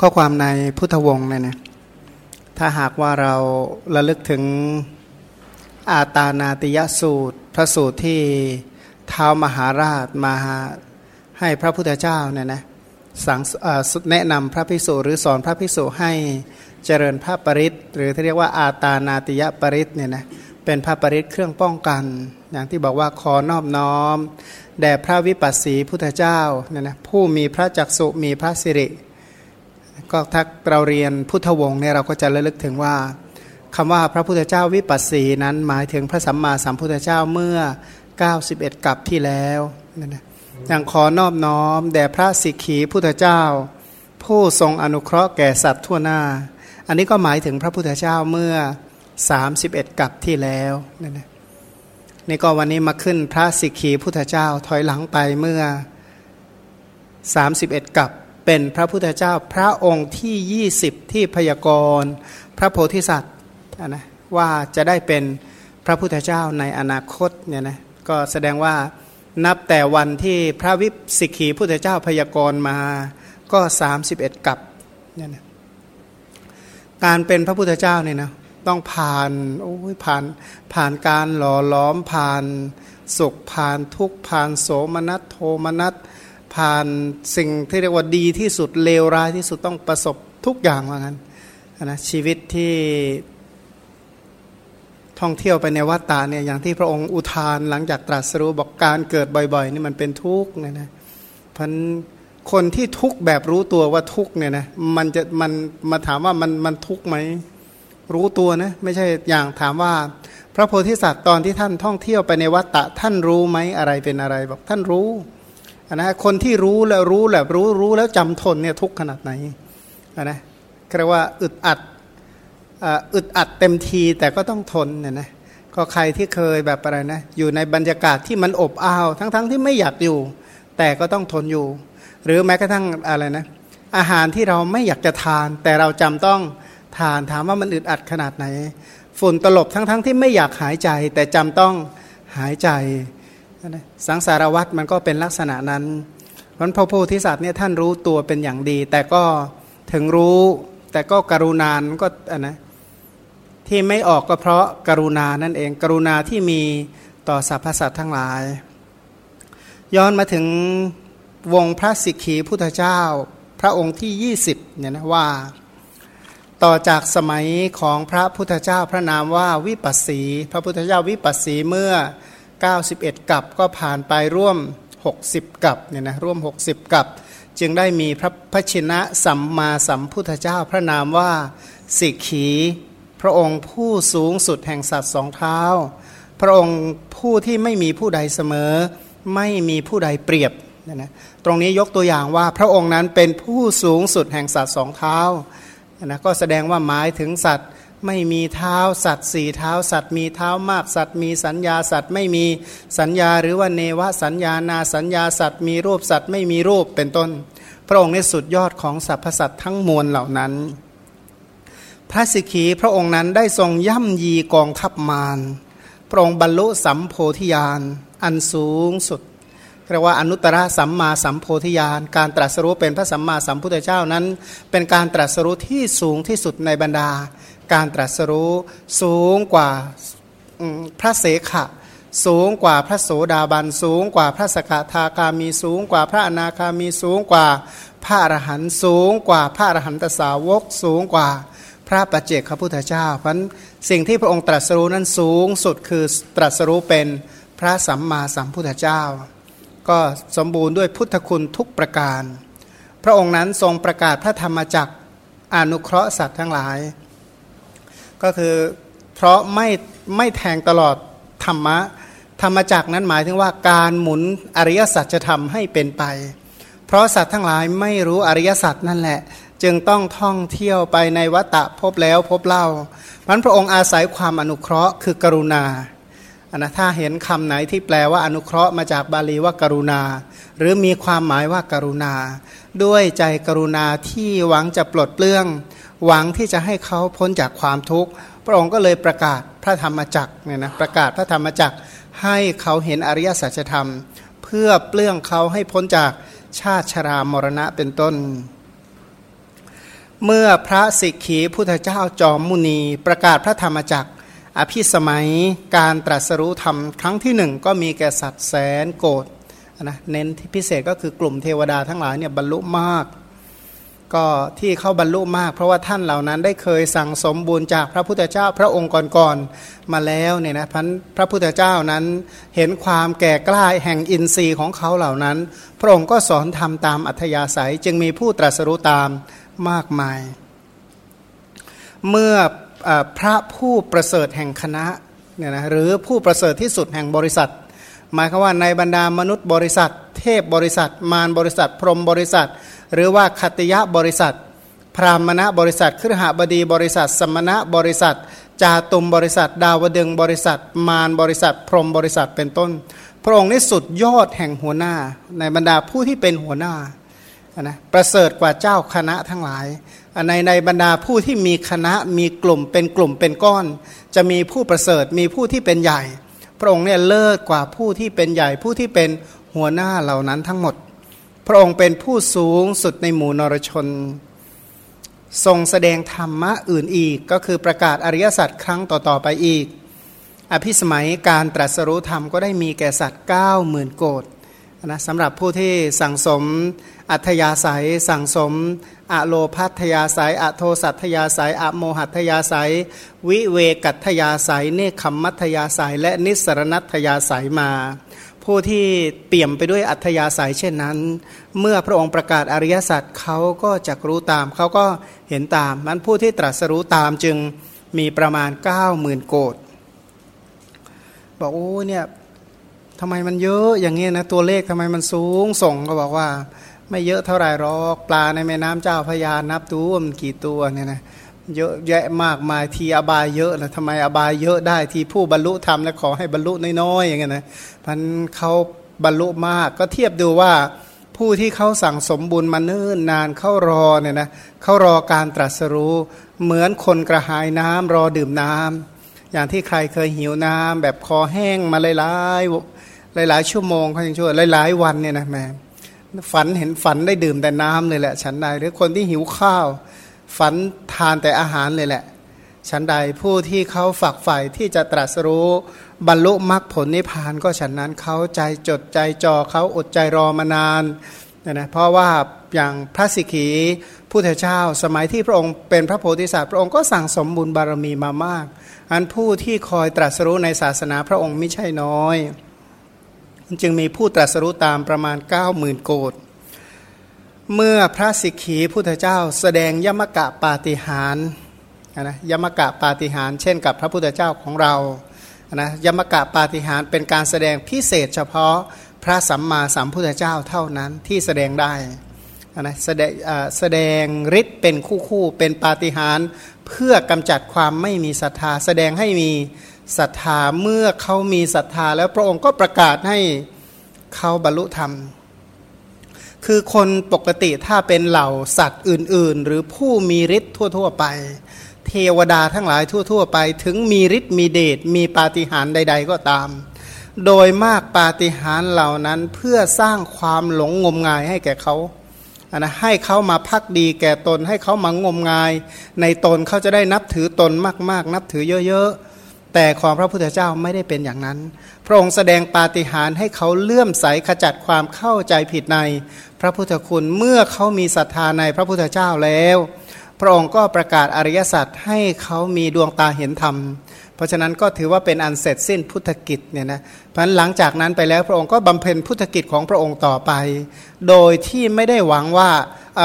ข้อความในพุทธวงศ์เนี่ยนะถ้าหากว่าเราระลึกถึงอาตานาติยสูตร พระสูตรที่เท้ามหาราชมาให้พระพุทธเจ้าเนี่ยนะสั่งแนะนำพระภิกษุหรือสอนพระภิกษุให้เจริญพระปริตหรือที่เรียกว่าอาตานาติยปริตเนี่ยนะเป็นพระปริตเครื่องป้องกัน อย่างที่บอกว่าขอนอบน้อมแด่พระวิปัสสีพุทธเจ้าเนี่ยนะผู้มีพระจักสุมีพระสิริ ก็ถ้าเราเรียนพุทธวงศ์เนี่ยเราก็จะระลึกถึงว่าคำว่าพระพุทธเจ้าวิปัสสีนั้นหมายถึงพระสัมมาสัมพุทธเจ้าเมื่อ 91กับที่แล้วนั่นนะอย่างขอนอบน้อมแด่พระสิกขีพุทธเจ้า ผู้ทรงอนุเคราะห์แก่สัตว์ทั่วหน้า อันนี้ก็หมายถึงพระพุทธเจ้าเมื่อ 31กับที่แล้วนั่นนะนี่ก็วันนี้มาขึ้นพระสิกขีพุทธเจ้าถอยหลังไปเมื่อ 31กับ เป็นพระพุทธเจ้าพระองค์ที่ 20 ที่พยากรณ์พระโพธิสัตว์นะว่าจะได้เป็นพระพุทธเจ้าในอนาคตเนี่ยนะก็แสดงว่านับแต่วันที่พระวิสิกขีพุทธเจ้าพยากรณ์มาก็ 31 กับเนี่ยนะการเป็นพระพุทธเจ้าเนี่ยนะต้องผ่านโอ้ยผ่านผ่านการหล่อล้อมผ่านสุขผ่านทุกผ่านโสมนัสโทมนัส ผ่านสิ่งที่เรียกว่าดีที่สุดเลวร้ายที่สุดต้องประสบทุกอย่างว่างั้นนะชีวิตที่ท่องเที่ยวไปในวัฏฏะเนี่ยอย่างที่พระองค์อุทานหลังจากตรัสรู้บอกการเกิดบ่อยๆนี่มันเป็นทุกข์นะนะพันคนที่ทุกข์แบบรู้ตัวว่าทุกข์เนี่ยนะมันจะมันมาถามว่ามันมันทุกข์ไหมรู้ตัวนะไม่ใช่อย่างถามว่า พระโพธิสัตว์ตอนที่ท่านท่องเที่ยวไปในวัฏฏะท่านรู้ไหมอะไรเป็นอะไรบอกท่านรู้ นะคนที่รู้แล้วรู้แล้วรู้รู้แล้วจำทนเนี่ยทุกขนาดไหนนะเรียกว่าอึดอัดอึดอัดเต็มทีแต่ก็ต้องทนเนี่ยนะก็ใครที่เคยแบบอะไรนะอยู่ในบรรยากาศที่มันอบอ้าวทั้งๆทที่ไม่อยากอยู่ แต่ก็ต้องทนอยู่ หรือแม้กระทั่งอะไรนะอาหารที่เราไม่อยากจะทาน แต่เราจำต้องทานถามว่ามันอึดอัดขนาดไหน ฝุ่นตลบทั้งๆทที่ไม่อยากหายใจ แต่จำต้องหายใจ สังสารวัตรมันก็เป็นลักษณะนั้นวันพระโพธิสัตว์เนี่ยท่านรู้ตัวเป็นอย่างดี แต่ก็ถึงรู้ แต่ก็กรุณานก็อันนะที่ไม่ออกก็เพราะกรุณานั่นเอง กรุณาที่มีต่อสรรพสัตว์ทั้งหลาย ย้อนมาถึงวงพระสิกขีพุทธเจ้า พระองค์ที่ 20เนี่ยนะว่า ต่อจากสมัยของพระพุทธเจ้าพระนามว่าวิปัสสี พระพุทธเจ้าวิปัสสีเมื่อ 91 กับก็ผ่านไปร่วม 60 กับเนี่ยนะร่วม 60 กับ จึงได้มีพระพชินะสัมมาสัมพุทธเจ้าพระนามว่าสิกขีพระองค์ผู้สูงสุดแห่งสัตว์สองเท้า พระองค์ผู้ที่ไม่มีผู้ใดเสมอ ไม่มีผู้ใดเปรียบนะนะตรงนี้ยกตัวอย่างว่าพระองค์นั้นเป็นผู้สูงสุดแห่งสัตว์สองเท้านะก็แสดงว่าหมายถึงสัตว์ ไม่มีเท้าสัตว์สี่เท้าสัตว์มีเท้ามากสัตว์มีสัญญาสัตว์ไม่มีสัญญาหรือว่าเนวสัญญานาสัญญาสัตว์มีรูปสัตว์ไม่มีรูปเป็นต้น พระองค์ในสุดยอดของสรรพสัตว์ทั้งมวลเหล่านั้น พระสิกขีพระองค์นั้นได้ทรงย่ำยีกองทัพมารพระองค์บรรลุสัมโพธิญาณอันสูงสุดเรียกว่าอนุตตรสัมมาสัมโพธิญาณการตรัสรู้เป็นพระสัมมาสัมพุทธเจ้านั้น เป็นการตรัสรู้ที่สูงที่สุดในบรรดา การตรัสรู้สูงกว่าพระเสขะสูงกว่าพระโสดาบันสูงกว่าพระสกทาคามีสูงกว่าพระอนาคามีสูงกว่าพระอรหันต์สูงกว่าพระอรหันตสาวกสูงกว่าพระปัจเจกพระพุทธเจ้า เพราะสิ่งที่พระองค์ตรัสรู้นั้นสูงสุดคือตรัสรู้เป็นพระสัมมาสัมพุทธเจ้า ก็สมบูรณ์ด้วยพุทธคุณทุกประการ พระองค์นั้นทรงประกาศพระธรรมจักรอนุเคราะห์สัตว์ทั้งหลาย ก็คือเพราะไม่ไม่แทงตลอดธรรมะ ธรรมจักนั้นหมายถึงว่าการหมุนอริยสัจจะทำให้เป็นไป เพราะสัตว์ทั้งหลายไม่รู้อริยสัจนั่นแหละ จึงต้องท่องเที่ยวไปในวัตะพบแล้วพบเล่าพันพระองค์อาศัยความอนุเคราะห์คือกรุณาอันนะถ้าเห็นคำไหนที่แปลว่าอนุเคราะห์มาจากบาลีว่ากรุณา หรือมีความหมายว่ากรุณา ด้วยใจกรุณาที่หวังจะปลดเปลื้อง หวังที่จะให้เขาพ้นจากความทุกข์ พระองค์ก็เลยประกาศพระธรรมจักรเนี่ยนะประกาศพระธรรมจักรให้เขาเห็นอริยสัจธรรม เพื่อเปลื้องเขาให้พ้นจากชาติชรามรณะเป็นต้น เมื่อพระสิกขีพุทธเจ้าจอมมุนี ประกาศพระธรรมจักร อภิสมัยการตรัสรู้ธรรมครั้งที่หนึ่งก็มีแก่สัตว์แสนโกรธนะเน้นที่พิเศษก็คือกลุ่มเทวดาทั้งหลายเนี่ยบรรลุมาก ก็ที่เข้าบรรลุมาก เพราะว่าท่านเหล่านั้นได้เคยสั่งสมบุญจากพระพุทธเจ้าพระองค์ก่อนๆมาแล้วเนี่ยนะพันพระพุทธเจ้านั้นเห็นความแก่กล้าแห่งอินทรีย์ของเขาเหล่านั้น พระองค์ก็สอนทำตามอัธยาศัยจึงมีผู้ตรัสรู้ตามมากมาย เมื่ออพระผู้ประเสริฐแห่งคณะเนี่ยนะหรือผู้ประเสริฐที่สุดแห่งบริษัท หมายคือว่าในบรรดามนุษย์บริษัท เทพบริษัท มารบริษัท พรหมบริษัท หรือว่าคัตยะบริษัท พรามณบริษัทครหบดีบริษัท สมณะบริษัท จาตุมบริษัท ดาวดึงบริษัท มารบริษัท พรหมบริษัทเป็นต้น พระองค์นี้สุดยอดแห่งหัวหน้า ในบรรดาผู้ที่เป็นหัวหน้านะประเสริฐกว่าเจ้าคณะทั้งหลายในในบรรดาผู้ที่มีคณะมีกลุ่มเป็นกลุ่มเป็นก้อน จะมีผู้ประเสริฐมีผู้ที่เป็นใหญ่ พระองค์เนี่ยเลิศกว่าผู้ที่เป็นใหญ่ผู้ที่เป็นหัวหน้าเหล่านั้นทั้งหมด พระองค์เป็นผู้สูงสุดในหมู่นรชน ทรงแสดงธรรมะอื่นอีก ก็คือประกาศอริยสัจครั้งต่อๆไปอีก อภิสมัยการตรัสรู้ธรรมก็ได้มีแก่สัตว์9 0,000โกดนะสำหรับผู้ที่สั่งสมอัธยาศัยสั่งสม อะโลพัทยาศัยอะโทสัทยาศัยอะโมหัตยาศัยวิเวกัตยาศัยเนคขมมัทยาศัยและนิสรณัตยาศัยมา ผู้ที่เปี่ยมไปด้วยอัธยาศัยเช่นนั้น เมื่อพระองค์ประกาศอริยสัจเขาก็จะรู้ตามเขาก็เห็นตามนั้นผู้ที่ตรัสรู้ตามจึงมีประมาณ 9 0,000 โกดบอกโอ้เนี่ยทำไมมันเยอะอย่างเงี้ยนะตัวเลขทำไมมันสูงส่งก็บอกว่า ไม่เยอะเท่าไหร่หรอกปลาในแม่น้ำเจ้าพยานับดูว่ามันกี่ตัวเนี่ยนะเยอะแยะมากมายทีอบายเยอะนะทำไมอบายเยอะได้ทีผู้บรรลุธรรมแล้วขอให้บรรลุน้อยๆอย่างเงี้ยนะพันเขาบรรลุมากก็เทียบดูว่าผู้ที่เขาสั่งสมบุญมาเนิ่นนานเขารอเนี่ยนะเขารอการตรัสรู้เหมือนคนกระหายน้ำรอดื่มน้ำอย่างที่ใครเคยหิวน้ำแบบคอแห้งมาหลายๆหลายๆชั่วโมงเขายังช่วยหลายๆวันเนี่ยนะแม่ ฝันเห็นฝันได้ดื่มแต่น้ำเลยแหละ ฉันใดหรือคนที่หิวข้าว ฝันทานแต่อาหารเลยแหละ ฉันใดผู้ที่เขาฝักใฝ่ที่จะตรัสรู้บรรลุมรรคผลนิพพานก็ฉันนั้นเขาใจจดใจจ่อเขาอดใจรอมานานนะนะเพราะว่าอย่างพระสิกขีผู้เถเจ้า สมัยที่พระองค์เป็นพระโพธิสัตว์พระองค์ก็สั่งสมบุญบารมีมามาก อันผู้ที่คอยตรัสรู้ในศาสนาพระองค์ไม่ใช่น้อย จึงมีผู้ตรัสรู้ตามประมาณ 9 0,000 โกดเมื่อพระสิกขีพุทธเจ้าแสดงยมกะปาฏิหารนะยมกะปาฏิหารเช่นกับพระพุทธเจ้าของเรานะยมกะปาฏิหารเป็นการแสดงพิเศษเฉพาะพระสัมมาสัมพุทธเจ้าเท่านั้นที่แสดงได้นะแสดงแสดงฤทธิ์เป็นคู่คู่เป็นปาฏิหารเพื่อกำจัดความไม่มีศรัทธา แสดงให้มี ศรัทธาเมื่อเขามีศรัทธาแล้วพระองค์ก็ประกาศให้เขาบรรลุธรรม คือคนปกติถ้าเป็นเหล่าสัตว์อื่น ๆ หรือผู้มีฤทธิ์ทั่ว ๆ ไป เทวดาทั้งหลายทั่ว ๆ ไป ถึงมีฤทธิ์มีเดชมีปาฏิหาริย์ใด ๆ ก็ตาม โดยมากปาฏิหาริย์เหล่านั้นเพื่อสร้างความหลงงมงายให้แก่เขาอันนะให้เขามาพักดีแก่ตนให้เขามางมงาย ในตนเขาจะได้นับถือตนมาก ๆ นับถือเยอะ ๆ แต่ของพระพุทธเจ้าไม่ได้เป็นอย่างนั้น พระองค์แสดงปาฏิหาริย์ให้เขาเลื่อมใสขจัดความเข้าใจผิดใน พระพุทธคุณเมื่อเขามีศรัทธาในพระพุทธเจ้าแล้ว พระองค์ก็ประกาศอริยสัจให้เขามีดวงตาเห็นธรรม เพราะฉะนั้นก็ถือว่าเป็นอันเสร็จสิ้นพุทธกิจเนี่ยนะเพราะหลังจากนั้นไปแล้วพระองค์ก็บำเพ็ญพุทธกิจของพระองค์ต่อไป โดยที่ไม่ได้หวังว่า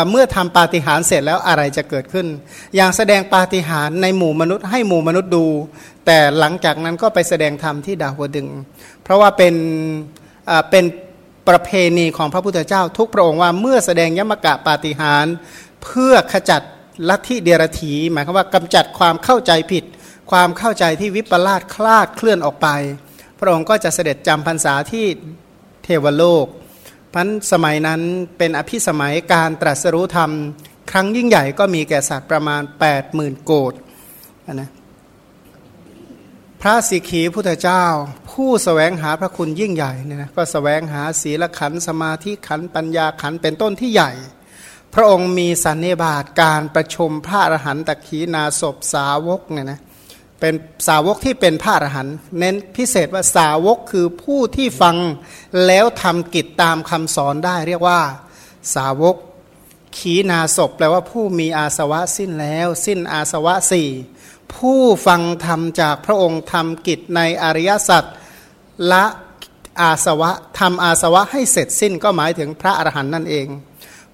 เมื่อทำปาฏิหาริย์เสร็จแล้วอะไรจะเกิดขึ้น อย่างแสดงปาฏิหาริย์ในหมู่มนุษย์ให้หมู่มนุษย์ดู แต่หลังจากนั้นก็ไปแสดงธรรมที่ดาวดึง เพราะว่าเป็นเป็นประเพณีของพระพุทธเจ้าทุกพระองค์ว่าเมื่อแสดงยมกะปาฏิหาร เพื่อขจัดลัทธิเดรถีหมายความว่ากำจัดความเข้าใจผิด ความเข้าใจที่วิปลาสคลาดเคลื่อนออกไป พระองค์ก็จะเสด็จจำพรรษาที่เทวโลกพันสมัยนั้นเป็นอภิสมัยการตรัสรู้ธรรม ครั้งยิ่งใหญ่ก็มีแก่สัตว์ประมาณ 8 0,000 โกดนะ พระสิกขีพุทธเจ้า ผู้สแสวงหาพระคุณยิ่งใหญ่เนี่ยนะก็สแสวงหาศีลขันสมาธิขันปัญญาขันเป็นต้นที่ใหญ่ พระองค์มีสันนิบาตการประชุมพระอรหันตขีนาศพสาวกเนี่ยนะเป็นสาวกที่เป็นพระอรหันต์เน้นพิเศษว่าสาวกคือผู้ที่ฟังแล้วทำกิจตามคำสอนได้ เรียกว่าสาวกขีนาศพแปลว่าผู้มีอาสวะสิ้นแล้ว สิ้นอาสวะสี่ ผู้ฟังธรรมจากพระองค์ทำกิจในอริยสัจละอาสวะทำอาสวะให้เสร็จสิ้นก็หมายถึงพระอรหันต์นั่นเอง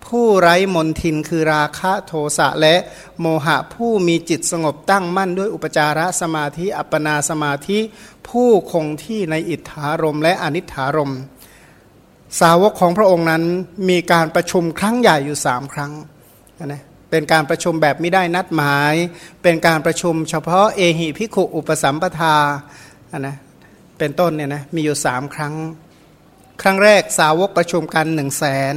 ผู้ไร้มนทินคือราคะโทสะและโมหะผู้มีจิตสงบตั้งมั่นด้วยอุปจารสมาธิ อัปปนาสมาธิ ผู้คงที่ในอิทธารมและอนิถารม สาวกของพระองค์นั้นมีการประชุมครั้งใหญ่อยู่สามครั้งนะ เป็นการประชุมแบบไม่ได้นัดหมาย เป็นการประชุมเฉพาะเอหิพิขุอุปสัมปทานะเป็นต้นเนี่ยนะมีอยู่สามครั้ง ครั้งแรกสาวกประชุมกันหนึ่งแสน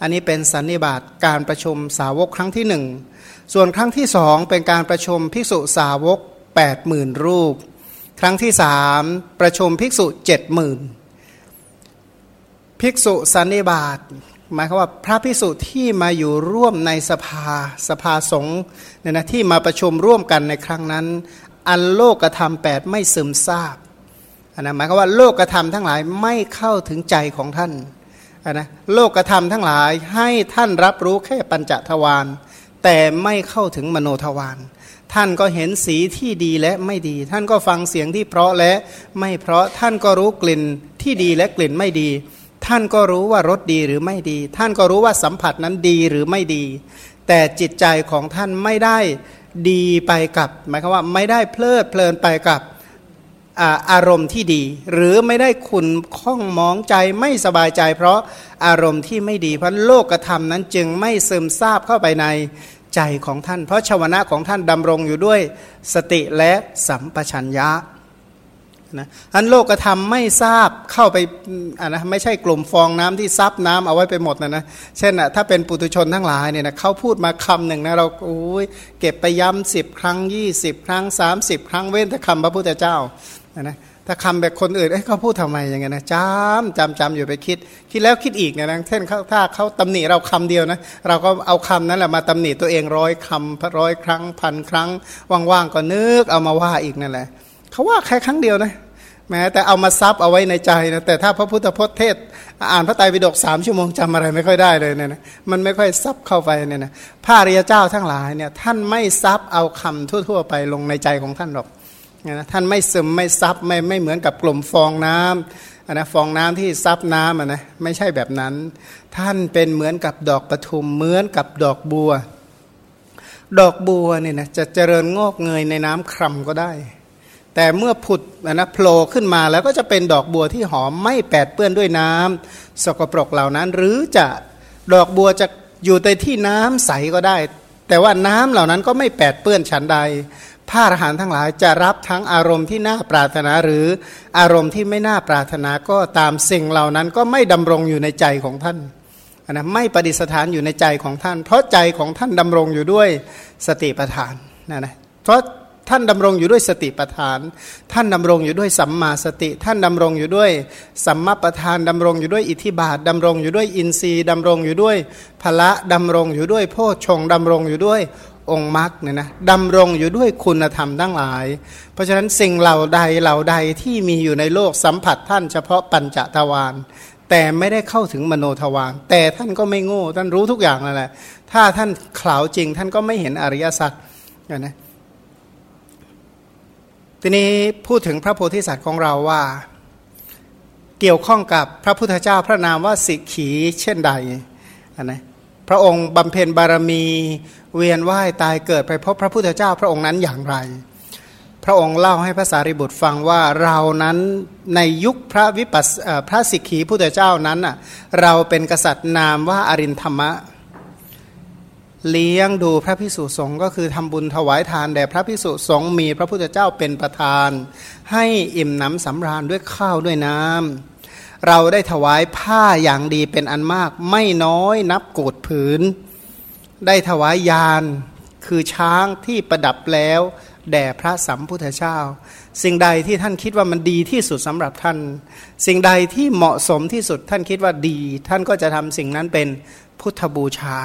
อันนี้เป็นสันนิบาตการประชุมสาวกครั้งที่หนึ่งส่วนครั้งที่สองเป็นการประชุมภิกษุสาวก8ปดหมื่นรูป ครั้งที่สามประชุมภิกษุเจ็ดหมื่นภิกษุสันนิบาต หมายความว่าพระภิกษุที่มาอยู่ร่วมในสภาสภาสงฆ์เนี่ยนะที่มาประชุมร่วมกันในครั้งนั้น อันโลกธรรมแปดไม่ซึมซาบนะหมายความว่าโลกธรรมทั้งหลายไม่เข้าถึงใจของท่านนะโลกธรรมทั้งหลายให้ท่านรับรู้แค่ปัญจทวารแต่ไม่เข้าถึงมโนทวารท่านก็เห็นสีที่ดีและไม่ดี ท่านก็ฟังเสียงที่เพราะและไม่เพราะท่านก็รู้กลิ่นที่ดีและกลิ่นไม่ดี ท่านก็รู้ว่ารสดีหรือไม่ดี ท่านก็รู้ว่าสัมผัสนั้นดีหรือไม่ดี แต่จิตใจของท่านไม่ได้ดีไปกับ หมายความว่าไม่ได้เพลิดเพลินไปกับอารมณ์ที่ดี หรือไม่ได้ขุนข้องมองใจไม่สบายใจ เพราะอารมณ์ที่ไม่ดีเพราะโลกธรรมนั้นจึงไม่ซึมซาบเข้าไปในใจของท่าน เพราะชาวนะของท่านดำรงอยู่ด้วยสติและสัมปชัญญะ นะอันโลกธรรมไม่ทราบเข้าไปอ่านะไม่ใช่กลุ่มฟองน้ำที่ซับน้ำเอาไว้ไปหมดนะนะเช่นอะถ้าเป็นปุถุชนทั้งหลายเนี่ยนะเขาพูดมาคำหนึ่งนะเราโอ้ยเก็บไปย้ำสิบครั้งยี่สิบครั้งสามสิบครั้งเว้นแต่คำพระพุทธเจ้านะนะถ้าคำแบบคนอื่นเอ้เขาพูดทำไมอย่างเงี้ยนะจำจำจำอยู่ไปคิด คิดแล้วคิดอีกเนี่ยนะเช่นถ้าเขาตำหนิเราคำเดียวนะเราก็เอาคำนั้นแหละมาตำหนิตัวเองร้อยคำร้อยครั้งพันครั้งว่างๆก็นึกเอามาว่าอีกนั่นแหละ เขาว่าแค่ครั้งเดียวนะแม้แต่เอามาซับเอาไว้ในใจนะแต่ถ้าพระพุทธพจน์เทศ อ่านพระไตรปิฎกสามชั่วโมงจำอะไรไม่ค่อยได้เลยเนี่ยนะมันไม่ค่อยซับเข้าไปเนี่ยนะพระริยเจ้าทั้งหลายเนี่ยท่านไม่ซับเอาคำทั่ว ๆ ไปลงในใจของท่านหรอกนะท่านไม่ซึมไม่ซับไม่ไม่เหมือนกับกลุ่มฟองน้ำนะฟองน้ำที่ซับน้ำนะไม่ใช่แบบนั้น ท่านเป็นเหมือนกับดอกปทุมเหมือนกับดอกบัว ดอกบัวเนี่ยนะจะเจริญงอกเงยในน้ำคร่ำก็ได้ แต่เมื่อผุดนะโผล่ขึ้นมาแล้วก็จะเป็นดอกบัวที่หอมไม่แปดเปื้อนด้วยน้ำสกปรกเหล่านั้น หรือจะดอกบัวจะอยู่ในที่น้ำใสก็ได้ แต่ว่าน้ำเหล่านั้นก็ไม่แปดเปื้อนฉันใดพระอรหันต์ทั้งหลายจะรับทั้งอารมณ์ที่น่าปรารถนาหรืออารมณ์ที่ไม่น่าปรารถนาก็ตามสิ่งเหล่านั้นก็ไม่ดำรงอยู่ในใจของท่านนะไม่ประดิษฐานอยู่ในใจของท่าน เพราะใจของท่านดำรงอยู่ด้วยสติปัฏฐานนะนะเพราะ ท่านดำรงอยู่ด้วยสติปัฏฐาน ท่านดำรงอยู่ด้วยสัมมาสติ ท่านดำรงอยู่ด้วยสัมมาประธานดำรงอยู่ด้วยอิทธิบาทดำรงอยู่ด้วยอินทรีย์ดำรงอยู่ด้วยพละดำรงอยู่ด้วยโพชฌงดำรงอยู่ด้วยองค์มรรคเนี่ยนะดำรงอยู่ด้วยคุณธรรมทั้งหลาย เพราะฉะนั้นสิ่งเหล่าใดเหล่าใดที่มีอยู่ในโลกสัมผัสท่านเฉพาะปัญจทวารแต่ไม่ได้เข้าถึงมโนทวารแต่ท่านก็ไม่โง่ท่านรู้ทุกอย่างนั่นแหละถ้าท่านข่าวจริงท่านก็ไม่เห็นอริยสัจนะ ทีนี้พูดถึงพระโพธิสัตว์ของเราว่า เกี่ยวข้องกับพระพุทธเจ้าพระนามว่าสิกขีเช่นใดนะพระองค์บำเพ็ญบารมีเวียนว่ายตายเกิดไปพบพระพุทธเจ้าพระองค์นั้นอย่างไร พระองค์เล่าให้พระสารีบุตรฟังว่าเรานั้นในยุคพระวิปัสพระสิกขีพุทธเจ้านั้นเราเป็นกษัตริย์นามว่าอรินธรรมะ เลี้ยงดูพระพิสุสงฆ์ก็คือทำบุญถวายทานแด่พระพิสุสงฆ์มีพระพุทธเจ้าเป็นประธาน ให้อิ่มหนำสำราญด้วยข้าวด้วยน้ำเราได้ถวายผ้าอย่างดีเป็นอันมาก ไม่น้อยนับโกดผืน ได้ถวายยานคือช้างที่ประดับแล้ว แด่พระสัมพุทธเจ้า สิ่งใดที่ท่านคิดว่ามันดีที่สุดสำหรับท่าน สิ่งใดที่เหมาะสมที่สุดท่านคิดว่าดี ท่านก็จะทำสิ่งนั้นเป็นพุทธบูชา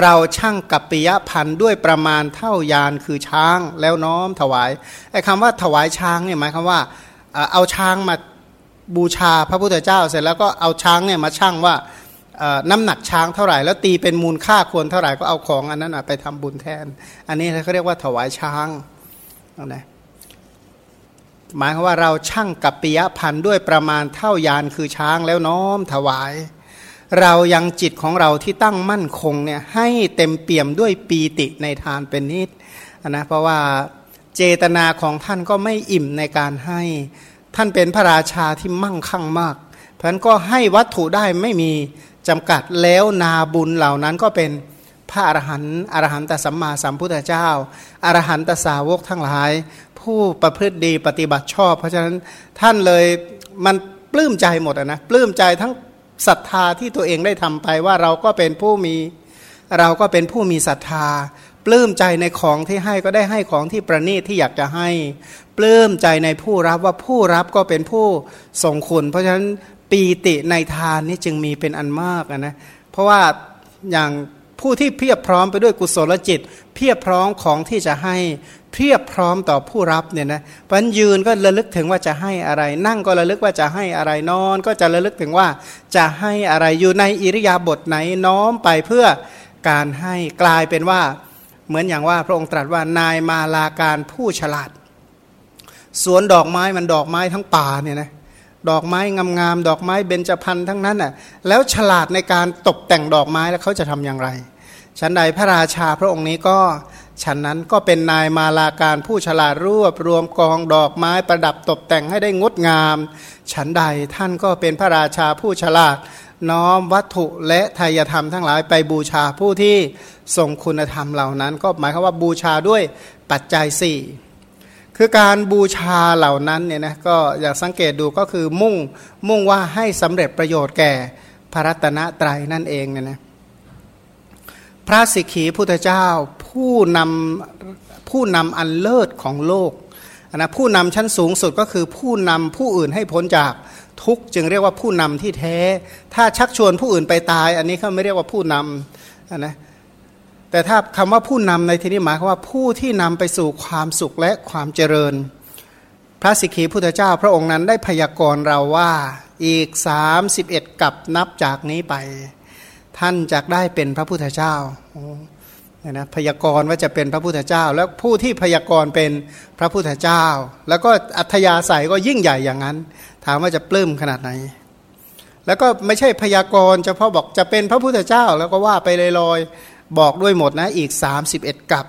เราช่างกับปิยพันธ์ด้วยประมาณเท่ายานคือช้างแล้วน้อมถวายไอ้คำว่าถวายช้างเนี่ยหมายความว่าเอาช้างมาบูชาพระพุทธเจ้าเสร็จแล้วก็เอาช้างเนี่ยมาช่างว่าน้ำหนักช้างเท่าไหร่ แล้วตีเป็นมูลค่าควรเท่าไหร่ก็เอาของอันนั้นไปทำบุญแทน อันนี้เขาเรียกว่าถวายช้างนะหมายความว่าเราช่างกับปิยพันธ์ด้วยประมาณเท่ายานคือช้างแล้วน้อมถวาย เรายังจิตของเราที่ตั้งมั่นคงเนี่ยให้เต็มเปี่ยมด้วยปีติในทานเป็นนิดนะเพราะว่าเจตนาของท่านก็ไม่อิ่มในการให้ท่านเป็นพระราชาที่มั่งคั่งมาก เพราะนั้นก็ให้วัตถุได้ไม่มีจำกัดแล้วนาบุญเหล่านั้นก็เป็นพระอรหันต์อรหันตสัมมาสัมพุทธเจ้า อรหันตสาวกทั้งหลาย ผู้ประพฤติดีปฏิบัติชอบ เพราะฉะนั้นท่านเลยมันปลื้มใจหมดนะปลื้มใจทั้ง ศรัทธาที่ตัวเองได้ทำไปว่าเราก็เป็นผู้มี เราก็เป็นผู้มีศรัทธา ปลื้มใจในของที่ให้ก็ได้ให้ของที่ประณีตที่อยากจะให้ ปลื้มใจในผู้รับว่าผู้รับก็เป็นผู้ทรงคุณ เพราะฉะนั้นปีติในทานนี้จึงมีเป็นอันมากนะเพราะว่าอย่างผู้ที่เพียบพร้อมไปด้วยกุศลจิต เพียบพร้อมของที่จะให้ เพียบพร้อมต่อผู้รับเนี่ยนะพันยืนก็ระลึกถึงว่าจะให้อะไร นั่งก็ระลึกว่าจะให้อะไรนอน ก็จะระลึกถึงว่าจะให้อะไรอยู่ในอิริยาบถไหนน้อมไปเพื่อการให้กลายเป็นว่า เหมือนอย่างว่าพระองค์ตรัสว่านายมาลาการผู้ฉลาด สวนดอกไม้มันดอกไม้ทั้งป่าเนี่ยนะดอกไม้งามๆดอกไม้เบญจพรรณทั้งนั้นน่ะแล้วฉลาดในการตกแต่งดอกไม้แล้วเขาจะทำอย่างไรฉันใดพระราชาพระองค์นี้ก็ ฉันนั้นก็เป็นนายมาลาการผู้ฉลาดรวบรวมกองดอกไม้ประดับตกแต่งให้ได้งดงาม ฉันใดท่านก็เป็นพระราชาผู้ฉลาด น้อมวัตถุและทายธรรมทั้งหลายไปบูชาผู้ที่ทรงคุณธรรมเหล่านั้น ก็หมายความว่าบูชาด้วยปัจจัยสี่คือการบูชาเหล่านั้นเนี่ยนะก็อยากสังเกตดูก็คือมุ่งมุ่งว่าให้สำเร็จประโยชน์แก่พระรัตนตรัยนั่นเองเนี่ยนะพระสิกขีพุทธเจ้า ผู้นำผู้นำอันเลิศของโลกนะผู้นำชั้นสูงสุดก็คือผู้นำผู้อื่นให้พ้นจากทุกจึงเรียกว่าผู้นำที่แท้ ถ้าชักชวนผู้อื่นไปตาย อันนี้เขาไม่เรียกว่าผู้นำนะแต่ถ้าคำว่าผู้นำในที่นี้หมายความว่าผู้ที่นำไปสู่ความสุขและความเจริญ พระสิกขีพุทธเจ้าพระองค์นั้นได้พยากรณ์เราว่าอีก 31 กับนับจากนี้ไป ท่านจะได้เป็นพระพุทธเจ้า นะพยากรณ์ว่าจะเป็นพระพุทธเจ้า แล้วผู้ที่พยากรณ์เป็นพระพุทธเจ้า แล้วก็อัธยาศัยก็ยิ่งใหญ่อย่างนั้น ถามว่าจะปลื้มขนาดไหน แล้วก็ไม่ใช่พยากรณ์เฉพาะบอกจะเป็นพระพุทธเจ้า แล้วก็ว่าไปลอยๆบอกด้วยหมดนะอีก 31กับ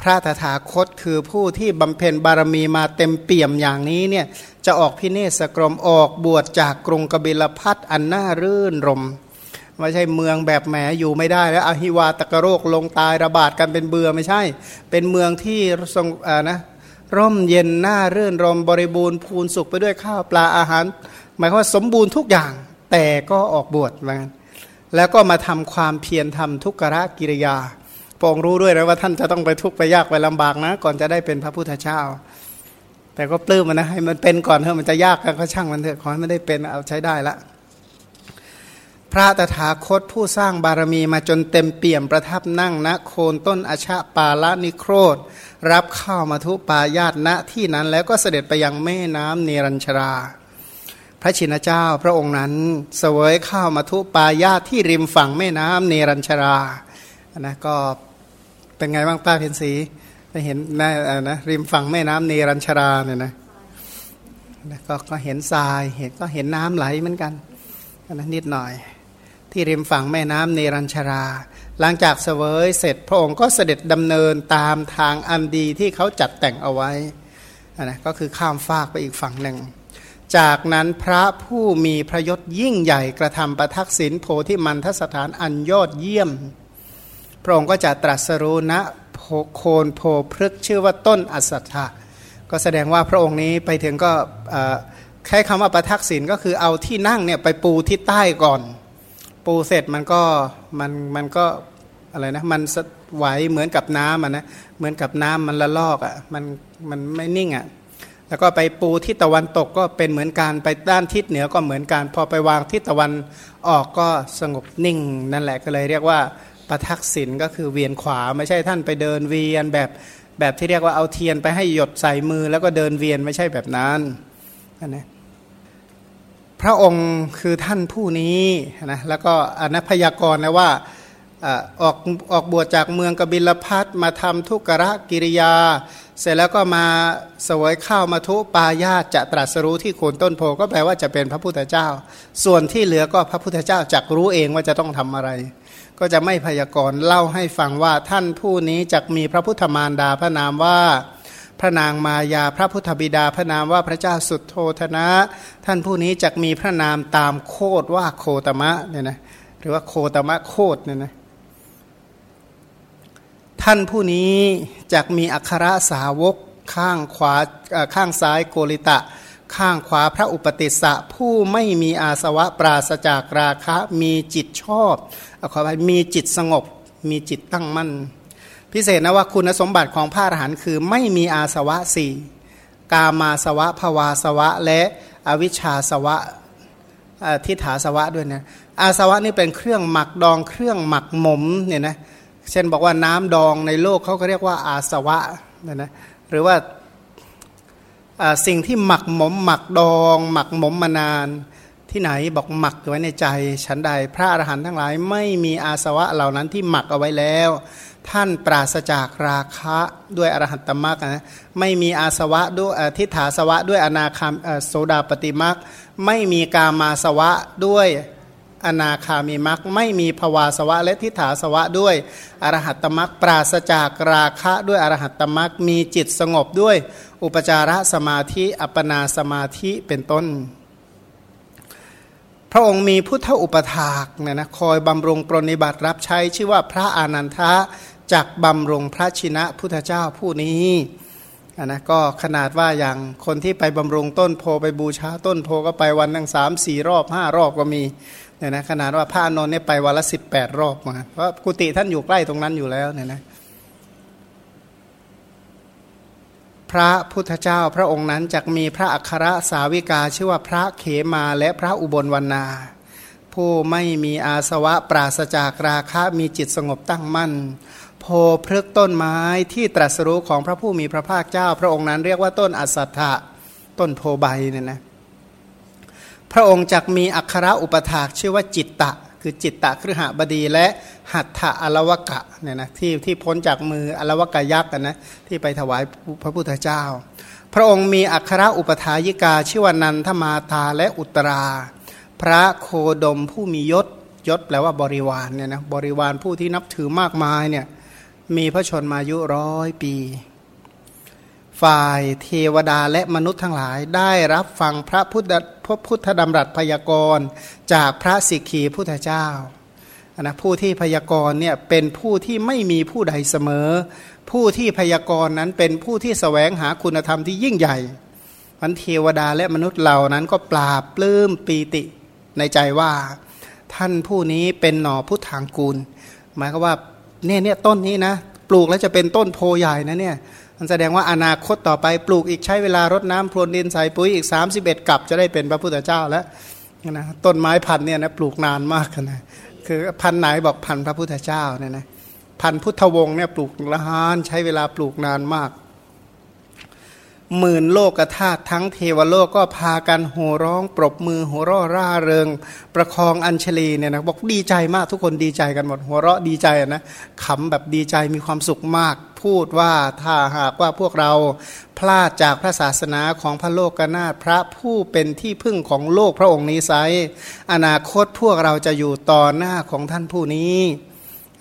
พระตถาคตคือผู้ที่บำเพ็ญบารมีมาเต็มเปี่ยมอย่างนี้เนี่ยจะออกพิเนศกรมออกบวชจากกรุงกบิลพัทอันน่ารื่นรม ไม่ใช่เมืองแบบแหมอยู่ไม่ได้แล้วอหิวาตกโรคลงตายระบาดกันเป็นเบื่อไม่ใช่ เป็นเมืองที่ทรงอ่านะร่มเย็นน่าเรื่นรมบริบูรณ์พูนสุขไปด้วยข้าวปลาอาหาร หมายความว่าสมบูรณ์ทุกอย่างแต่ก็ออกบวชเหมือนกันแล้วก็มาทำความเพียรทำทุกขะกิริยาพองรู้ด้วยนะว่าท่านจะต้องไปทุกข์ไปยากไปลำบากนะ ก่อนจะได้เป็นพระพุทธเจ้า แต่ก็ปลื้มมันนะให้มันเป็นก่อนเถอะมันจะยากก็ช่างมันเถอะขอให้มันได้เป็นเอาใช้ได้ละ พระตถาคตผู้สร้างบารมีมาจนเต็มเปี่ยมประทับนั่งณโคนต้นอชะปาละนิโครธ รับข้าวมาทุปายาตณที่นั้นแล้วก็เสด็จไปยังแม่น้ำเนรัญชรา พระชินเจ้าพระองค์นั้นเสวยข้าวมาทุปายาที่ริมฝั่งแม่น้ำเนรัญชรานะก็เป็นไงบ้างป้าเพนสีได้เห็นนะนะริมฝั่งแม่น้ำเนรัญชราเนี่ยนะก็ก็เห็นทรายเห็นก็เห็นน้ำไหลเหมือนกันนะนิดหน่อย ที่ริมฝั่งแม่น้ำเนรัญชรา หลังจากเสวยเสร็จพระองค์ก็เสด็จดำเนินตามทางอันดีที่เขาจัดแต่งเอาไว้นะก็คือข้ามฟากไปอีกฝั่งหนึ่ง จากนั้นพระผู้มีพระยศยิ่งใหญ่กระทำประทักษิณโพธิมันทสถานอันยอดเยี่ยม พระองค์ก็จะตรัสรู้ณโคนโพพฤกชื่อว่าต้นอัสถะก็แสดงว่าพระองค์นี้ไปถึงก็แค่คำว่าประทักษิณก็คือเอาที่นั่งเนี่ยไปปูที่ใต้ก่อน ปูเสร็จมันก็มันมันก็อะไรนะมันไหวเหมือนกับน้ำอะนะเหมือนกับน้ำมันละลอกอะมันมันไม่นิ่งอะแล้วก็ไปปูทิศตะวันตกก็เป็นเหมือนการไปด้านทิศเหนือก็เหมือนการพอไปวางทิศตะวันออกก็สงบนิ่ง นั่นแหละก็เลยเรียกว่าปประทักษิณก็คือเวียนขวาไม่ใช่ท่านไปเดินเวียนแบบแบบที่เรียกว่าเอาเทียนไปให้หยดใส่มือแล้วก็เดินเวียนไม่ใช่แบบนั้นนะ พระองค์คือท่านผู้นี้นะแล้วก็อนัพยากรนะว่าออกออกบวชจากเมืองกบิลพัทมาทำทุกรกิริยา เสร็จแล้วก็มาสวยข้าวมาทุปายาจะตรัสรู้ที่โคนต้นโพก็แปลว่าจะเป็นพระพุทธเจ้า ส่วนที่เหลือก็พระพุทธเจ้าจักรู้เองว่าจะต้องทำอะไร ก็จะไม่พยากรณ์เล่าให้ฟังว่าท่านผู้นี้จะมีพระพุทธมารดาพระนามว่า พระนางมายาพระพุทธบิดาพระนามว่าพระเจ้าสุดโทธนะ ท่านผู้นี้จะมีพระนามตามโคดว่าโคตมะเนี่ยนะหรือว่าโคตมะโคดเนี่ยนะท่านผู้นี้จะมีอัครสาวกข้างขวาข้างซ้ายโกริตะ ข้างขวาพระอุปติสสะผู้ไม่มีอาสวะปราศจากราคะมีจิตชอบอขอไปมีจิตสงบ มีจิตตั้งมั่น พิเศษนะว่าคุณสมบัติของพระอรหันต์คือไม่มีอาสวะสี่กามาสวะภวาสวะ และอวิชชาสวะทิฏฐาสวะด้วยนะอาสวะนี่เป็นเครื่องหมักดองเครื่องหมักหมมเนี่ยนะเช่นบอกว่าน้ำดองในโลกเขาก็เรียกว่าอาสวะเนะนะหรือว่าสิ่งที่หมักหมมหมักดอง หมักหมมมานาน ที่ไหนบอกหมักไว้ในใจฉันใดพระอรหันต์ทั้งหลายไม่มีอาสวะเหล่านั้นที่หมักเอาไว้แล้ว ท่านปราศจากราคะด้วยอรหัตตมรรคนะไม่มีอาสวะด้วยทิฏฐาสวะด้วยอนาคามโสดาปฏิมรรคไม่มีกามาสวะด้วยอนาคามีมรักไม่มีภวาสวะและทิฏฐาสวะด้วยอรหัตตมักปราศจากราคะด้วยอรหัตตมักมีจิตสงบด้วย อุปจารสมาธิอัปนาสมาธิเป็นต้น พระองค์มีพุทธอุปถากเนี่ยนะคอยบำรงปรนิบัติรับใช้ชื่อว่าพระอานันทะจากบำรงพระชินะพุทธเจ้าผู้นี้นะก็ขนาดว่าอย่างคนที่ไปบำรุงต้นโพไปบูชาต้นโพก็ไปวันหนึ่งสามสี่รอบห้ารอบก็มีเนี่ยนะขนาดว่าพระอนนท์เนี่ยไปวันละสิบแปดรอบมาเพราะกุฏิท่านอยู่ใกล้ตรงนั้นอยู่แล้วเนี่ยนะ พระพุทธเจ้าพระองค์นั้นจะมีพระอัครสาวิกาชื่อว่าพระเขมาและพระอุบลวรรณา ผู้ไม่มีอาสวะปราศจากราคะมีจิตสงบตั้งมั่น โพพฤกต้นไม้ที่ตรัสรู้ของพระผู้มีพระภาคเจ้า พระองค์นั้นเรียกว่าต้นอัสัทธะต้นโพใบเนี่ยนะพระองค์จักมีอัคระอุปถากชื่อว่าจิตตะ คือจิตตะครหบดีและหัตถะอลวกะเนี่ยนะที่ที่พ้นจากมืออลวกะยักษ์นะที่ไปถวายพระพุทธเจ้า พระองค์มีอัครอุปถายิกาชื่อว่านันทมาตาและอุตรา พระโคดมผู้มียศยศแปลว่าบริวารเนี่ยนะบริวารผู้ที่นับถือมากมายเนี่ยมีพระชนมายุร้อยปี ฝ่ายเทวดาและมนุษย์ทั้งหลายได้รับฟังพระพุทธพระพุทธดำรัสพยากรณ์จากพระสิกขีพุทธเจ้านะผู้ที่พยากรณ์เนี่ยเป็นผู้ที่ไม่มีผู้ใดเสมอ ผู้ที่พยากรณ์นั้นเป็นผู้ที่สแสวงหาคุณธรรมที่ยิ่งใหญ่มันเทวดาและมนุษย์เหล่านั้นก็ปราบปลื้มปีติในใจว่า ท่านผู้นี้เป็นหน่อพุทธางกูล หมายก็ว่าเนี่ยเนี่ยต้นนี้นะ ปลูกแล้วจะเป็นต้นโพใหญ่นะเนี่ย มันแสดงว่าอนาคตต่อไปปลูกอีกใช้เวลารดน้ำพรวนดินใส่ปุ๋ยอีก 31 กับจะได้เป็นพระพุทธเจ้าแล้วนะต้นไม้พันเนี่ยนะปลูกนานมากนะคือพันไหนบอกพันพระพุทธเจ้าเนี่ยนะพันพุทธวงศ์เนี่ยปลูกละหานใช้เวลาปลูกนานมากหมื่นโลกธาตุทั้งเทวโลกก็พากันโห่ร้องปรบมือโหัวเราะร่าเริง ประคองอัญชลีเนี่ยนะบอกดีใจมากทุกคนดีใจกันหมดหัวเราะดีใจนะขำแบบดีใจมีความสุขมาก พูดว่าถ้าหากว่าพวกเราพลาดจากพระศาสนาของพระโลกกนาถพระผู้เป็นที่พึ่งของโลกพระองค์นี้ไซอนาคตพวกเราจะอยู่ต่อหน้าของท่านผู้นี้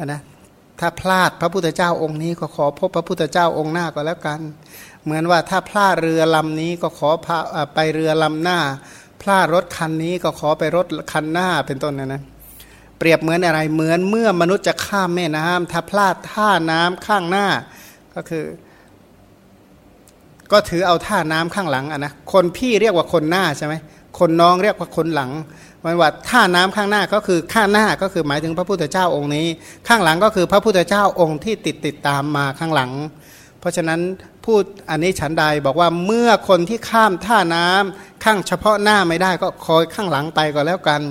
นะถ้าพลาดพระพุทธเจ้าองค์นี้ก็ขอพบพระพุทธเจ้าองค์หน้าก็แล้วกัน เหมือนว่าถ้าพลาดเรือลำนี้ก็ขอไปเรือลำหน้า พลาดรถคันนี้ก็ขอไปรถคันหน้าเป็นต้นนะนะ เปรียบเหมือนอะไรเหมือนเมื่อมนุษย์จะข้ามแม่น้ำถ้าพลาดท่าน้ำข้างหน้าก็คือ ก็ถือเอาท่าน้ำข้างหลังอะนะคนพี่เรียกว่าคนหน้าใช่ไหมคนน้องเรียกว่าคนหลังมันว่าท่าน้ำข้างหน้าก็คือข้างหน้าก็คือหมายถึงพระพุทธเจ้าองค์นี้ ข้างหลังก็คือพระพุทธเจ้าองค์ที่ติดติดตามมาข้างหลัง เพราะฉะนั้นพูดอันนี้ฉันใดบอกว่าเมื่อคนที่ข้ามท่าน้ำข้างเฉพาะหน้าไม่ได้ก็คอยข้างหลังไปก็แล้วกัน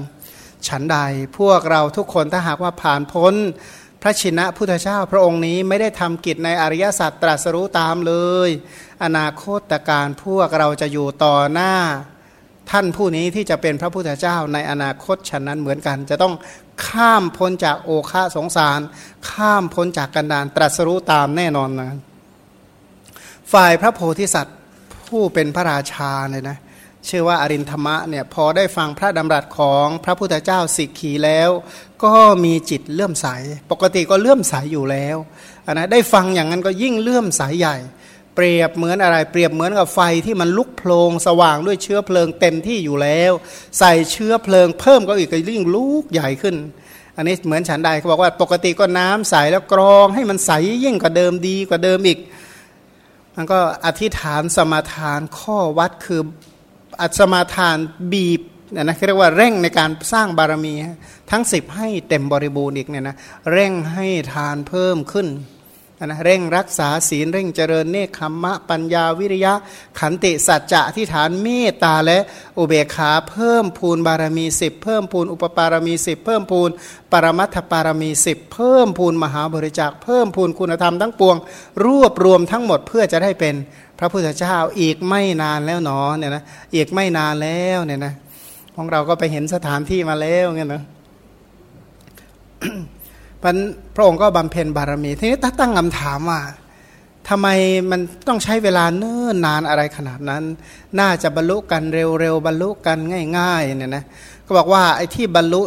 ฉันใดพวกเราทุกคนถ้าหากว่าผ่านพ้น พระชินะพุทธเจ้าพระองค์นี้ไม่ได้ทำกิจในอริยสัจตรัสรู้ตามเลย อนาคตการพวกเราจะอยู่ต่อหน้า ท่านผู้นี้ที่จะเป็นพระพุทธเจ้าในอนาคตฉะนั้นเหมือนกัน จะต้องข้ามพ้นจากโอคาสงสาร ข้ามพ้นจากกันดานตรัสรู้ตามแน่นอนนะฝ่ายพระโพธิสัตว์ผู้เป็นพระราชาเลยนะ ชื่อว่าอรินธรรมะเนี่ยพอได้ฟังพระดำรัสของพระพุทธเจ้าสิกขีแล้ว ก็มีจิตเลื่อมใส ปกติก็เลื่อมใสอยู่แล้วนนะได้ฟังอย่างนั้นก็ยิ่งเลื่อมใสใหญ่ เปรียบเหมือนอะไร เปรียบเหมือนกับไฟที่มันลุกโพลงสว่างด้วยเชื้อเพลิงเต็มที่อยู่แล้ว ใส่เชื้อเพลิงเพิ่มก็อีกก็ยิ่งลุกใหญ่ขึ้น อันนี้เหมือนฉันใดเขาบอกว่าปกติก็น้ำใสแล้วกรองให้มันใสยิ่งกว่าเดิมดีกว่าเดิมอีกมันก็อธิษฐานสมาทานข้อวัดคือ อัศมาทานบีบนี่ยนะเรียกว่าเร่งในการสร้างบารมี ทั้งสิบให้เต็มบริบูรณ์อีกเนี่ยนะเร่งให้ทานเพิ่มขึ้นนะเร่งรักษาศีลเร่งเจริญเนคขมมะปัญญาวิริยะ ขันติสัจจะที่ฐานเมตตาและอุเบกขาเพิ่มพูนบารมีสิบเพิ่มพูนอุปปารมีสิบเพิ่มพูนปรมัตถปารมีสิบเพิ่มพูนมหาบริจาคเพิ่มพูนคุณธรรมทั้งปวง รวบรวมทั้งหมดเพื่อจะได้เป็น พระพุทธเจ้าอีกไม่นานแล้วหนอเนี่ยนะอีกไม่นานแล้วเนี่ยนะของเราก็ไปเห็นสถานที่มาแล้วเงี้ยนะพันพระองค์ก็บำเพ็ญบารมี ทีนี้ตั้งคำถามว่าทำไมมันต้องใช้เวลาเนิ่นนานอะไรขนาดนั้น น่าจะบรรลุกันเร็วๆบรรลุกันง่ายๆเนี่ยนะก็บอกว่าไอ้ที่บรรลุ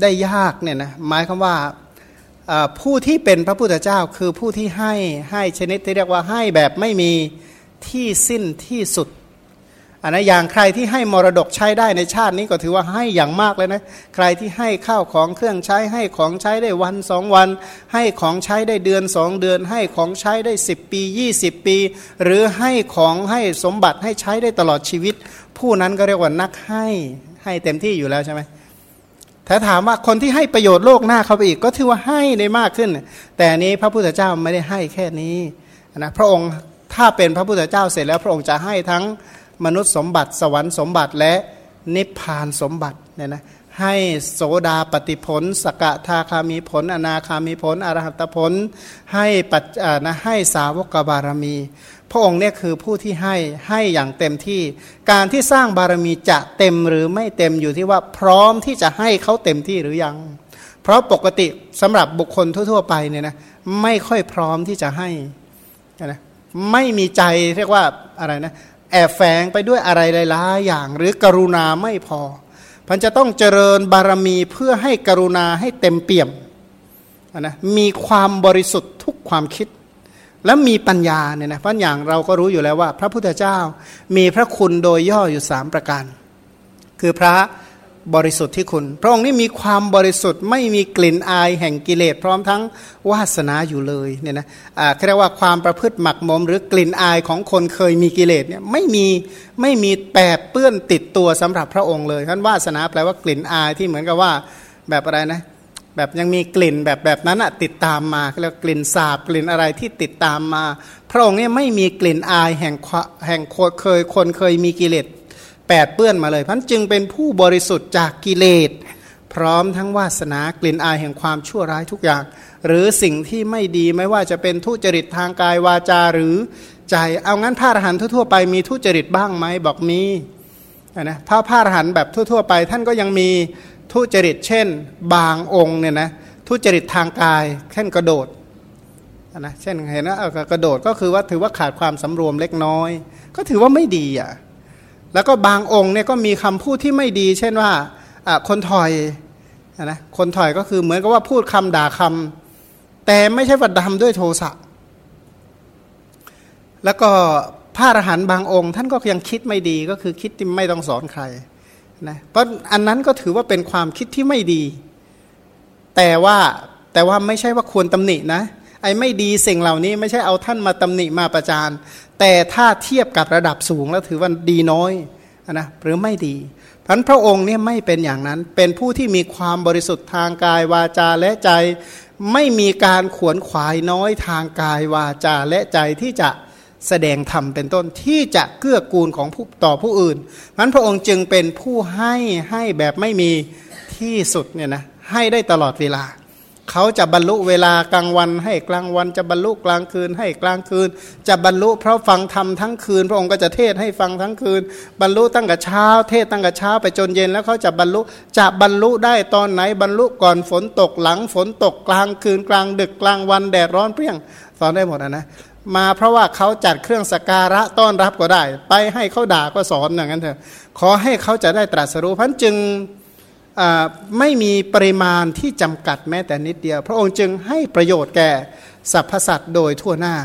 ได้ยากเนี่ยนะหมายคำว่า ผู้ที่เป็นพระพุทธเจ้าคือผู้ที่ให้ให้ชนิดที่เรียกว่าให้แบบไม่มีที่สิ้นที่สุดอันนะอย่างใครที่ให้มรดกใช้ได้ในชาตินี้ก็ถือว่าให้อย่างมากเลยนะใครที่ให้ข้าวของเครื่องใช้ให้ของใช้ได้วันสองวัน ให้ของใช้ได้เดือนสองเดือน ให้ของใช้ได้ 10 ปี 20 ปี หรือให้ของให้สมบัติให้ใช้ได้ตลอดชีวิต ผู้นั้นก็เรียกว่านักให้ให้เต็มที่อยู่แล้วใช่ไหม ถ้าถามว่าคนที่ให้ประโยชน์โลกหน้าเขาไปอีก ก็ถือว่าให้ได้มากขึ้น แต่นี้พระพุทธเจ้าไม่ได้ให้แค่นี้นะพระองค์ถ้าเป็นพระพุทธเจ้าเสร็จแล้วพระองค์จะให้ทั้งมนุษย์สมบัติสวรรค์สมบัติและนิพพานสมบัติเนี่ยนะให้โสดาปฏิผล สกทาคามีผล อนาคามีผล อรหัตผล ให้ปัจนะให้สาวกบารมี พระองค์เนี่ยคือผู้ที่ให้ให้อย่างเต็มที่ การที่สร้างบารมีจะเต็มหรือไม่เต็มอยู่ที่ว่าพร้อมที่จะให้เขาเต็มที่หรือยัง เพราะปกติสำหรับบุคคลทั่ว ๆ ไปเนี่ยนะไม่ค่อยพร้อมที่จะให้นะไม่มีใจเรียกว่าอะไรนะแอบแฝงไปด้วยอะไรหลายๆอย่าง หรือกรุณาไม่พอพันจะต้องเจริญบารมีเพื่อให้กรุณาให้เต็มเปี่ยมนะมีความบริสุทธิ์ทุกความคิด และมีปัญญาเนี่ยนะเพราะอย่างเราก็รู้อยู่แล้วว่า พระพุทธเจ้ามีพระคุณโดยย่ออยู่สามประการ คือพระบริสุทธิ์ที่คุณ พระองค์นี้มีความบริสุทธิ์ไม่มีกลิ่นอายแห่งกิเลสพร้อมทั้งวาสนาอยู่เลยเนี่ยนะอ่าเรียกว่าความประพฤติหมักหมม หรือกลิ่นอายของคนเคยมีกิเลสเนี่ยไม่มีไม่มีแปดเปื้อนติดตัวสำหรับพระองค์เลยท่านวาสนาแปลว่ากลิ่นอายที่เหมือนกับว่าแบบอะไรนะ แบบยังมีกลิ่นแบบแบบนั้นอะติดตามมาเรียกกลิ่นสาบกลิ่นอะไรที่ติดตามมา พระองค์เนี่ยไม่มีกลิ่นอายแห่งแห่งเคยคนเคยมีกิเลสแปดเปื้อนมาเลยพันจึงเป็นผู้บริสุทธิ์จากกิเลส พร้อมทั้งวาสนากลิ่นอายแห่งความชั่วร้ายทุกอย่าง หรือสิ่งที่ไม่ดีไม่ว่าจะเป็นทุจริตทางกายวาจาหรือใจเอางั้นพระอรหันต์ทั่วๆไปมีทุจริตบ้างไหมบอกมีนะพระพระอรหันต์แบบทั่ว ๆ ไปท่านก็ยังมี ทุจริตเช่น บางองค์เนี่ยนะทุจริตทางกายเช่นกระโดดนะเช่นเห็นนะกระโดดก็คือว่าถือว่าขาดความสำรวมเล็กน้อย ก็ถือว่าไม่ดีอะแล้วก็บางองค์เนี่ยก็มีคำพูดที่ไม่ดี เช่นว่าคนถอยนะคนถอยก็คือเหมือนกับว่าพูดคำด่าคำแต่ไม่ใช่ว่าดำด้วยโทสะแล้วก็พระอรหันต์บางองค์ ท่านก็ยังคิดไม่ดีก็คือคิดที่ไม่ต้องสอนใคร นะเพราะอันนั้นก็ถือว่าเป็นความคิดที่ไม่ดี แต่ว่าแต่ว่าไม่ใช่ว่าควรตำหนินะไอ้ไม่ดีสิ่งเหล่านี้ไม่ใช่เอาท่านมาตำหนิมาประจานแต่ถ้าเทียบกับระดับสูงแล้วถือว่าดีน้อยนะหรือไม่ดีพันพระองค์เนี่ยไม่เป็นอย่างนั้นเป็นผู้ที่มีความบริสุทธิ์ทางกายวาจาและใจ ไม่มีการขวนขวายน้อยทางกายวาจาและใจที่จะ แสดงธรรมเป็นต้นที่จะเกื้อกูลของผู้ต่อผู้อื่นพันพระองค์จึงเป็นผู้ให้ให้แบบไม่มีที่สุดเนี่ยนะให้ได้ตลอดเวลา เขาจะบรรลุเวลากลางวัน ให้กลางวันจะบรรลุกลางคืน ให้กลางคืน จะบรรลุเพราะฟังธรรมทั้งคืน พระองค์ก็จะเทศให้ฟังทั้งคืน บรรลุตั้งแต่เช้า เทศตั้งแต่เช้าไปจนเย็นแล้วเขาจะบรรลุจะบรรลุได้ตอนไหนบรรลุก่อนฝนตกหลังฝนตกกลางคืนกลางดึกกลางวันแดดร้อนเปรี้ยงสอนได้หมดนะนะ มาเพราะว่าเขาจัดเครื่องสการะต้อนรับก็ได้ ไปให้เขาด่าก็สอนอย่างนั้นเถอะขอให้เขาจะได้ตรัสรู้พันจึงไม่มีปริมาณที่จำกัดแม้แต่นิดเดียว พระองค์จึงให้ประโยชน์แก่สรรพสัตว์โดยทั่วหน้า